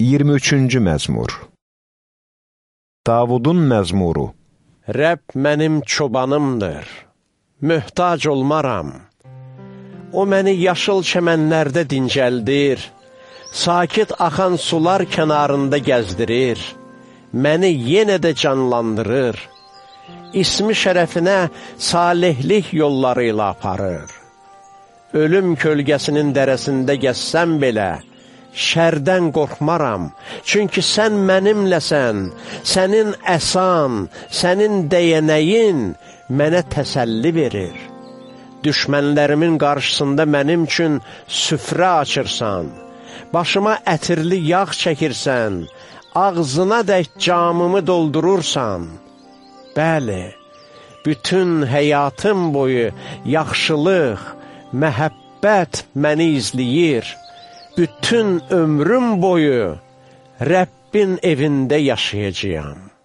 23-cü məzmur. Davudun məzmuru. Rəbb mənim çobanımdır, möhtac olmaram. O məni yaşıl çəmənlərdə dincəldir, sakit axan sular kənarında gəzdirir, məni yenə də canlandırır, ismi şərəfinə salihlik yolları ilə aparır. Ölüm kölgəsinin dərəsində gəzsəm belə, şərdən qorxmaram, çünki sən mənimləsən, sənin əsan, sənin deyənəyin mənə təsəlli verir. Düşmənlərimin qarşısında mənim üçün süfrə açırsan, başıma ətirli yağ çəkirsən, ağzına dək camımı doldurursan. Bəli, bütün həyatım boyu yaxşılıq, məhəbbət məni izləyir bütün ömrüm boyu Rəbbin evində yaşayacağam.